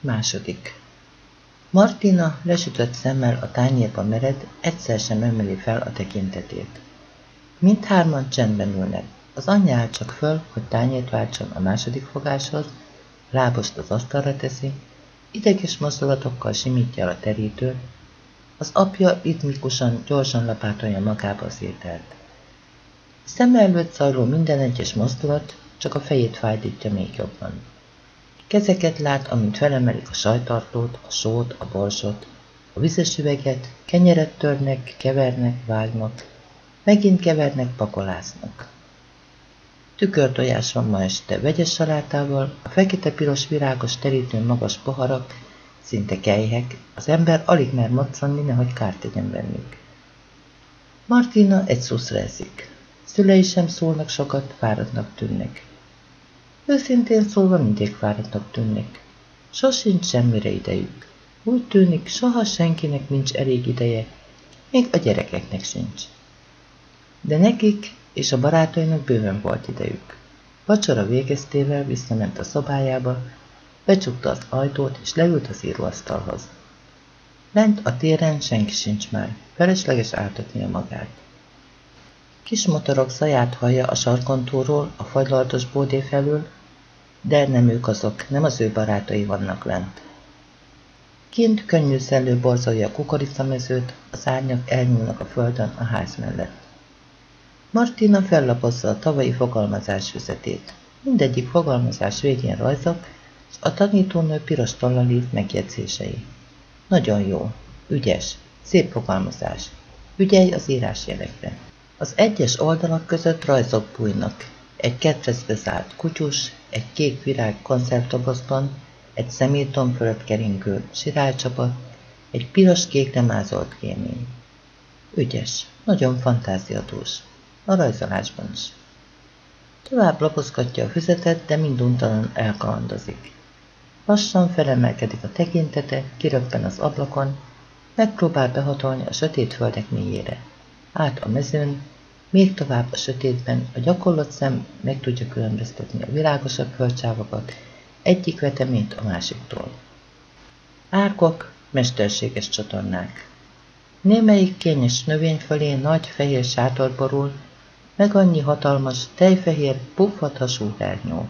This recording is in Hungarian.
Második. Martina lesütött szemmel a tányérba mered, egyszer sem emeli fel a tekintetét. Mindhárman csendben ülnek. Az anyja áll csak föl, hogy tányért váltson a második fogáshoz, lábost az asztalra teszi, ideges mozdulatokkal simítja a terítőt, az apja ritmikusan, gyorsan lapátolja magába az ételt. Szem előtt zajló minden egyes mozdulat csak a fejét fájdítja még jobban. Kezeket lát, amint felemelik a sajtartót, a sót, a borsot, a vizes üveget, kenyeret törnek, kevernek, vágnak, megint kevernek, pakolásznak. Tükörtojás van ma este, vegyes salátával, a fekete-piros virágos terítőn magas poharak, szinte kejhek, az ember alig mer moccani, nehogy kárt tegyen bennük. Martina egy szuszra eszik. Szülei sem szólnak sokat, fáradtnak tűnnek. Őszintén szólva mindig fáradtnak tűnnek. Sosincs semmire idejük. Úgy tűnik, soha senkinek nincs elég ideje, még a gyerekeknek sincs. De nekik és a barátainak bőven volt idejük. Vacsora végeztével visszament a szobájába, becsukta az ajtót és leült az íróasztalhoz. Lent a téren senki sincs már, felesleges áltatnia magát. Kis motorok zaját hallja a sarkontúról, a fagylaltos bódé felül, de nem ők azok, nem az ő barátai vannak lent. Kint könnyű szellő borzolja a kukoricamezőt, az árnyak elnyúlnak a földön a ház mellett. Martina fellapozza a tavalyi fogalmazás füzetét. Mindegyik fogalmazás végén rajzok, és a tanítónő piros tollal írt megjegyzései. Nagyon jó, ügyes, szép fogalmazás. Ügyelj az írásjelekre. Az egyes oldalak között rajzok bújnak. Egy ketrezbe zárt kutyus, egy kék virág koncertdobozban, egy szemétom fölött keringő sirálcsapat, egy piros-kékre mázolt kémény. Ügyes, nagyon fantáziadús a rajzolásban is. Tovább lapozgatja a füzetet, de minduntalan elkalandozik. Lassan felemelkedik a tekintete, kiröppen az ablakon, megpróbál behatolni a sötét földek mélyére. Át a mezőn, még tovább a sötétben a gyakorlott szem meg tudja különböztetni a világosabb földcsávokat egyik veteményt a másiktól. Árkok, mesterséges csatornák. Némelyik kényes növény fölé nagy fehér sátor borul, meg annyi hatalmas, tejfehér, puffat hasú hernyó.